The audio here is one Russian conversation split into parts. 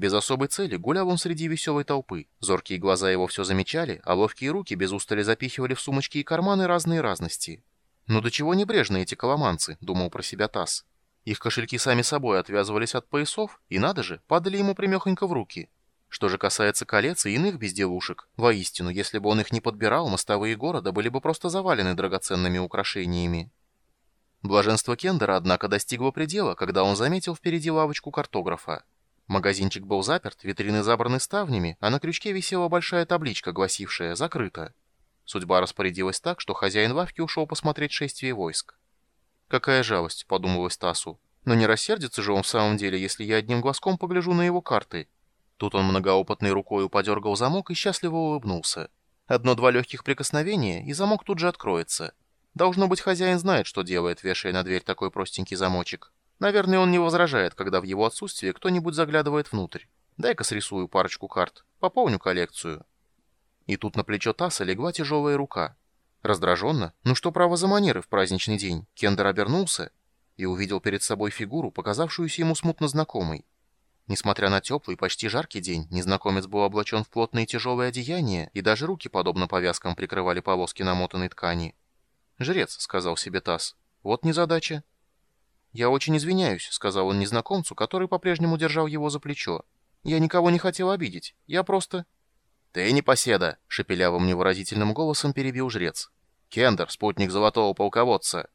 Без особой цели гулял он среди веселой толпы. Зоркие глаза его все замечали, а ловкие руки без устали запихивали в сумочки и карманы разные разности. «Ну до чего небрежны эти коломанцы?» — думал про себя Тасс. Их кошельки сами собой отвязывались от поясов, и, надо же, падали ему примехонько в руки. Что же касается колец и иных безделушек, воистину, если бы он их не подбирал, мостовые города были бы просто завалены драгоценными украшениями. Блаженство Кендера, однако, достигло предела, когда он заметил впереди лавочку картографа. Магазинчик был заперт, витрины забраны ставнями, а на крючке висела большая табличка, гласившая «Закрыто». Судьба распорядилась так, что хозяин лавки ушел посмотреть шествие войск. «Какая жалость», — подумалось Тасу. «Но не рассердится же он в самом деле, если я одним глазком погляжу на его карты». Тут он многоопытной рукой подергал замок и счастливо улыбнулся. Одно-два легких прикосновения, и замок тут же откроется. Должно быть, хозяин знает, что делает, вешая на дверь такой простенький замочек. Наверное, он не возражает, когда в его отсутствие кто-нибудь заглядывает внутрь. Дай-ка срисую парочку карт, пополню коллекцию. И тут на плечо Тасса легла тяжелая рука. Раздраженно, ну что право за манеры в праздничный день, Кендер обернулся и увидел перед собой фигуру, показавшуюся ему смутно знакомой. Несмотря на теплый, почти жаркий день, незнакомец был облачен в плотные тяжелые одеяния, и даже руки, подобно повязкам, прикрывали полоски намотанной ткани. «Жрец», — сказал себе Тасс, — «вот незадача». «Я очень извиняюсь», — сказал он незнакомцу, который по-прежнему держал его за плечо. «Я никого не хотел обидеть. Я просто...» «Ты не поседа», — шепелявым невыразительным голосом перебил жрец. «Кендер, спутник золотого полководца».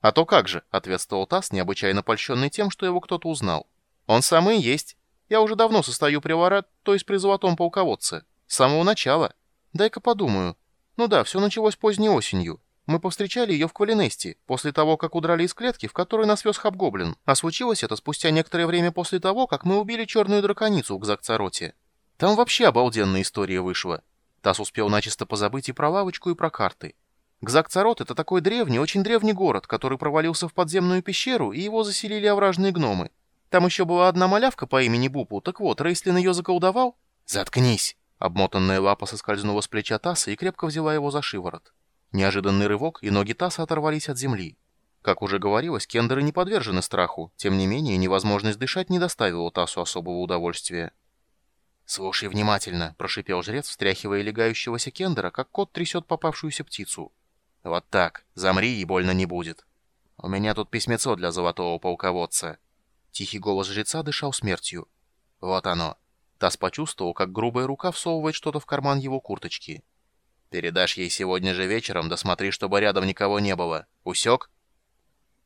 «А то как же», — ответствовал Тасс, необычайно польщенный тем, что его кто-то узнал. «Он самый есть. Я уже давно состою при вора, то есть при золотом полководце. С самого начала. Дай-ка подумаю. Ну да, все началось поздней осенью. Мы повстречали ее в Квалинесте, после того, как удрали из клетки, в которой нас вез Хабгоблин. А случилось это спустя некоторое время после того, как мы убили черную драконицу в Гзакцароте. Там вообще обалденная история вышла. Тасс успел начисто позабыть и про лавочку, и про карты. Гзакцарот — это такой древний, очень древний город, который провалился в подземную пещеру, и его заселили овражные гномы. Там еще была одна малявка по имени Бупу, так вот, Рейслин ее заколдовал? «Заткнись!» Обмотанная лапа соскользнула с плеча Тасса и крепко взяла его за шиворот. Неожиданный рывок, и ноги Тасса оторвались от земли. Как уже говорилось, кендеры не подвержены страху, тем не менее невозможность дышать не доставила Тасу особого удовольствия. «Слушай внимательно», — прошипел жрец, встряхивая легающегося кендера, как кот трясет попавшуюся птицу. «Вот так, замри и больно не будет. У меня тут письмецо для золотого полководца». Тихий голос жреца дышал смертью. «Вот оно». Тас почувствовал, как грубая рука всовывает что-то в карман его курточки. Передашь ей сегодня же вечером, да чтобы рядом никого не было. Усек?»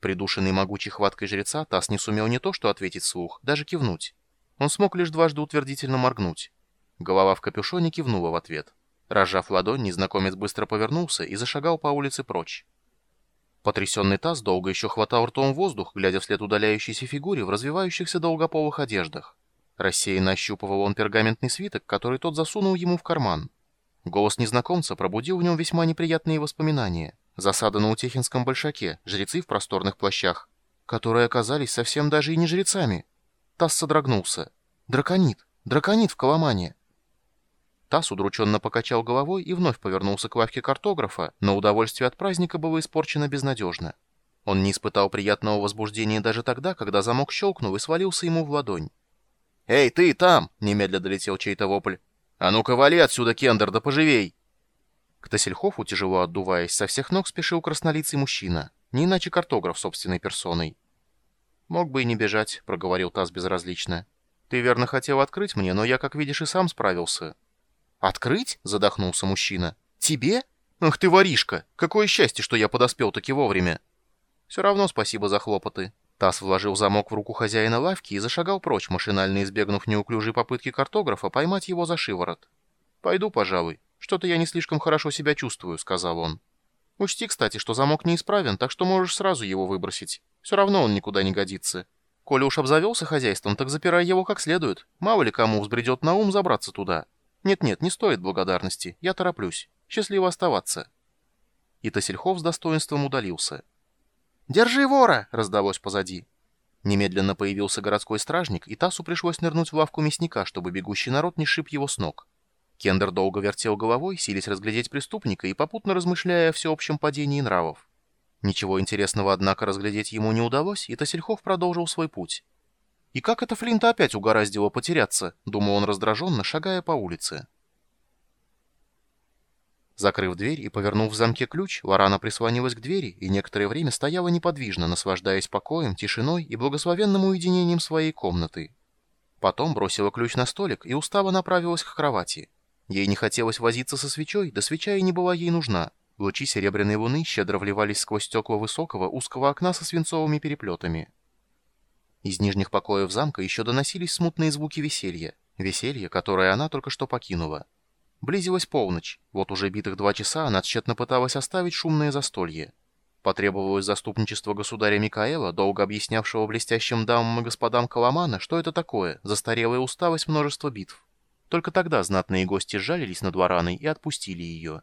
Придушенный могучей хваткой жреца, Тасс не сумел не то что ответить слух, даже кивнуть. Он смог лишь дважды утвердительно моргнуть. Голова в капюшоне кивнула в ответ. Разжав ладонь, незнакомец быстро повернулся и зашагал по улице прочь. Потрясенный Тасс долго еще хватал ртом воздух, глядя вслед удаляющейся фигуре в развивающихся долгополых одеждах. Рассеянно ощупывал он пергаментный свиток, который тот засунул ему в карман. Голос незнакомца пробудил в нем весьма неприятные воспоминания. Засада на Утехинском большаке, жрецы в просторных плащах, которые оказались совсем даже и не жрецами. Тасс содрогнулся. Драконит! Драконит в Коломане! Тасс удрученно покачал головой и вновь повернулся к лавке картографа, но удовольствие от праздника было испорчено безнадежно. Он не испытал приятного возбуждения даже тогда, когда замок щелкнул и свалился ему в ладонь. «Эй, ты там!» — немедля долетел чей-то вопль. «А ну-ка, вали отсюда, Кендер, да поживей!» К Тассельхофу, тяжело отдуваясь, со всех ног спешил краснолицый мужчина, не иначе картограф собственной персоной. «Мог бы и не бежать», — проговорил Тасс безразлично. «Ты верно хотел открыть мне, но я, как видишь, и сам справился». «Открыть?» — задохнулся мужчина. «Тебе? Ах ты, воришка! Какое счастье, что я подоспел таки вовремя!» «Все равно спасибо за хлопоты». Тасс вложил замок в руку хозяина лавки и зашагал прочь, машинально избегнув неуклюжей попытки картографа поймать его за шиворот. «Пойду, пожалуй. Что-то я не слишком хорошо себя чувствую», — сказал он. «Учти, кстати, что замок неисправен, так что можешь сразу его выбросить. Все равно он никуда не годится. Коли уж обзавелся хозяйством, так запирай его как следует. Мало ли кому взбредет на ум забраться туда. Нет-нет, не стоит благодарности. Я тороплюсь. Счастливо оставаться». И Тасельхов с достоинством удалился. «Держи вора!» — раздалось позади. Немедленно появился городской стражник, и Тасу пришлось нырнуть в лавку мясника, чтобы бегущий народ не шиб его с ног. Кендер долго вертел головой, силясь разглядеть преступника и попутно размышляя о всеобщем падении нравов. Ничего интересного, однако, разглядеть ему не удалось, и Тасельхов продолжил свой путь. И как это Флинта опять угораздило потеряться, думал он раздраженно, шагая по улице. Закрыв дверь и повернув в замке ключ, Лорана прислонилась к двери и некоторое время стояла неподвижно, наслаждаясь покоем, тишиной и благословенным уединением своей комнаты. Потом бросила ключ на столик и устало направилась к кровати. Ей не хотелось возиться со свечой, да свеча и не была ей нужна. Лучи серебряной луны щедро вливались сквозь стекла высокого узкого окна со свинцовыми переплетами. Из нижних покоев замка еще доносились смутные звуки веселья. Веселье, которое она только что покинула. Близилась полночь. Вот уже битых два часа она тщетно пыталась оставить шумное застолье. Потребовалось заступничество государя Микаэла, долго объяснявшего блестящим дамам и господам Каламана, что это такое, застарелая усталость множества битв. Только тогда знатные гости сжалились над Вараной и отпустили ее.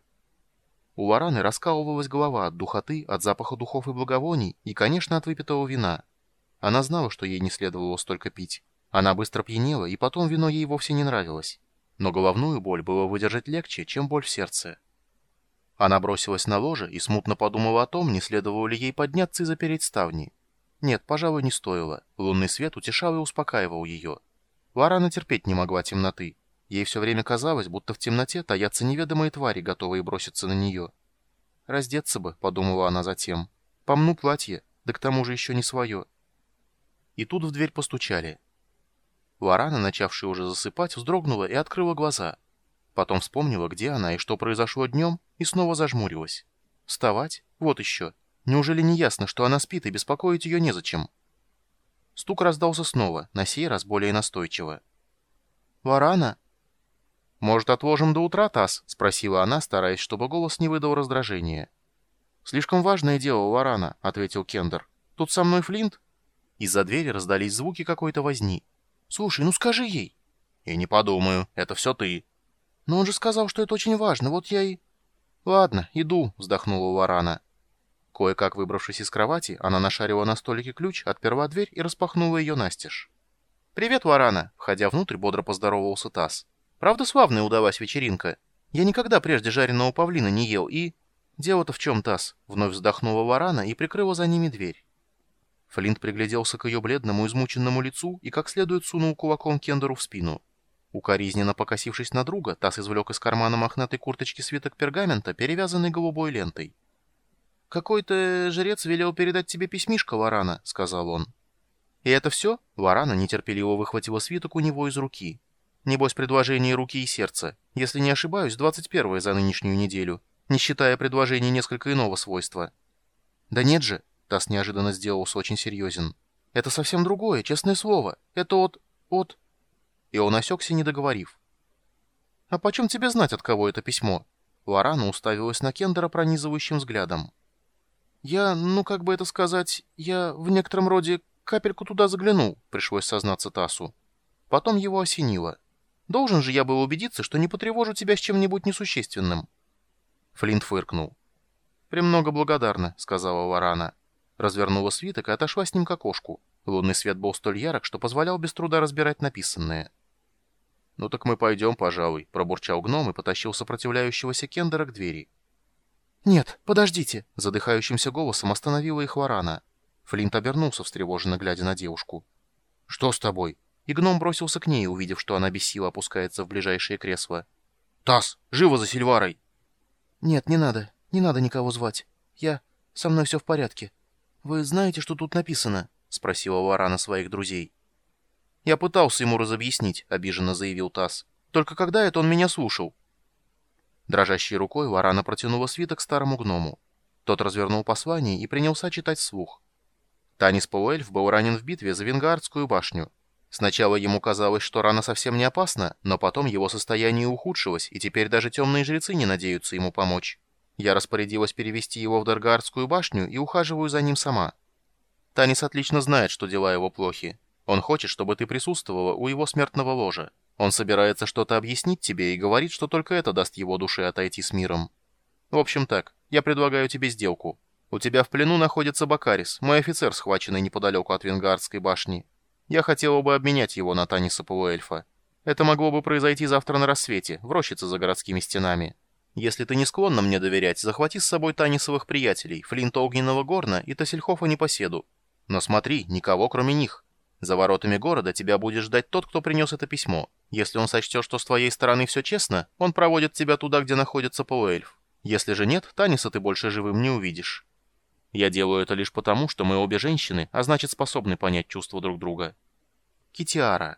У Вараны раскалывалась голова от духоты, от запаха духов и благовоний и, конечно, от выпитого вина. Она знала, что ей не следовало столько пить. Она быстро пьянела, и потом вино ей вовсе не нравилось но головную боль было выдержать легче, чем боль в сердце. Она бросилась на ложе и смутно подумала о том, не следовало ли ей подняться и запереть ставни. Нет, пожалуй, не стоило. Лунный свет утешал и успокаивал ее. Ларана терпеть не могла темноты. Ей все время казалось, будто в темноте таятся неведомые твари, готовые броситься на нее. «Раздеться бы», — подумала она затем. «Помну платье, да к тому же еще не свое». И тут в дверь постучали. Лорана, начавшая уже засыпать, вздрогнула и открыла глаза. Потом вспомнила, где она и что произошло днем, и снова зажмурилась. Вставать? Вот еще. Неужели не ясно, что она спит и беспокоить ее незачем? Стук раздался снова, на сей раз более настойчиво. «Лорана?» «Может, отложим до утра, Тасс?» — спросила она, стараясь, чтобы голос не выдал раздражения. «Слишком важное дело, Лорана», — ответил Кендер. «Тут со мной Флинт?» Из-за двери раздались звуки какой-то возни. «Слушай, ну скажи ей». «Я не подумаю, это все ты». «Но он же сказал, что это очень важно, вот я и...» «Ладно, иду», — вздохнула Варана. Кое-как выбравшись из кровати, она нашарила на столике ключ, отперла дверь и распахнула ее настежь. «Привет, Варана!» — входя внутрь, бодро поздоровался Тасс. «Правда славная удалась вечеринка? Я никогда прежде жареного павлина не ел и...» «Дело-то в чем, Тасс?» — вновь вздохнула Варана и прикрыла за ними дверь. Флинт пригляделся к ее бледному, измученному лицу и как следует сунул кулаком Кендеру в спину. Укоризненно покосившись на друга, Тасс извлек из кармана мохнатой курточки свиток пергамента, перевязанный голубой лентой. «Какой-то жрец велел передать тебе письмишко, Варана», — сказал он. «И это все?» — Варана нетерпеливо выхватила свиток у него из руки. «Небось, предложение руки и сердца. Если не ошибаюсь, 21 за нынешнюю неделю, не считая предложений несколько иного свойства». «Да нет же, Тасс неожиданно сделался очень серьезен. «Это совсем другое, честное слово. Это от... от...» И он осекся, не договорив. «А почем тебе знать, от кого это письмо?» Лорана уставилась на Кендера пронизывающим взглядом. «Я, ну как бы это сказать, я в некотором роде капельку туда заглянул», пришлось сознаться Тасу. Потом его осенило. «Должен же я был убедиться, что не потревожу тебя с чем-нибудь несущественным». Флинт фыркнул. «Премного благодарна», — сказала Лорана развернула свиток и отошла с ним к окошку. Лунный свет был столь ярок, что позволял без труда разбирать написанное. «Ну так мы пойдем, пожалуй», — пробурчал гном и потащил сопротивляющегося Кендера к двери. «Нет, подождите!» — задыхающимся голосом остановила их Варана. Флинт обернулся, встревоженно глядя на девушку. «Что с тобой?» И гном бросился к ней, увидев, что она без сил опускается в ближайшее кресло. «Тасс, живо за Сильварой!» «Нет, не надо. Не надо никого звать. Я... Со мной все в порядке. «Вы знаете, что тут написано?» — спросила Варана своих друзей. «Я пытался ему разобъяснить», — обиженно заявил Тасс. «Только когда это он меня слушал?» Дрожащей рукой Варана протянула свиток старому гному. Тот развернул послание и принялся читать вслух. Танис Пауэльф был ранен в битве за Венгардскую башню. Сначала ему казалось, что рана совсем не опасна, но потом его состояние ухудшилось, и теперь даже темные жрецы не надеются ему помочь. Я распорядилась перевести его в Даргардскую башню и ухаживаю за ним сама. Танис отлично знает, что дела его плохи. Он хочет, чтобы ты присутствовала у его смертного ложа. Он собирается что-то объяснить тебе и говорит, что только это даст его душе отойти с миром. В общем так, я предлагаю тебе сделку. У тебя в плену находится Бакарис, мой офицер, схваченный неподалеку от Венгардской башни. Я хотела бы обменять его на Таниса полуэльфа. Это могло бы произойти завтра на рассвете, в рощице за городскими стенами. Если ты не склонна мне доверять, захвати с собой Танисовых приятелей, Флинта Огненного Горна и Тассельхофа Непоседу. Но смотри, никого кроме них. За воротами города тебя будет ждать тот, кто принес это письмо. Если он сочтет, что с твоей стороны все честно, он проводит тебя туда, где находится полуэльф. Если же нет, Таниса ты больше живым не увидишь. Я делаю это лишь потому, что мы обе женщины, а значит способны понять чувства друг друга. Китиара.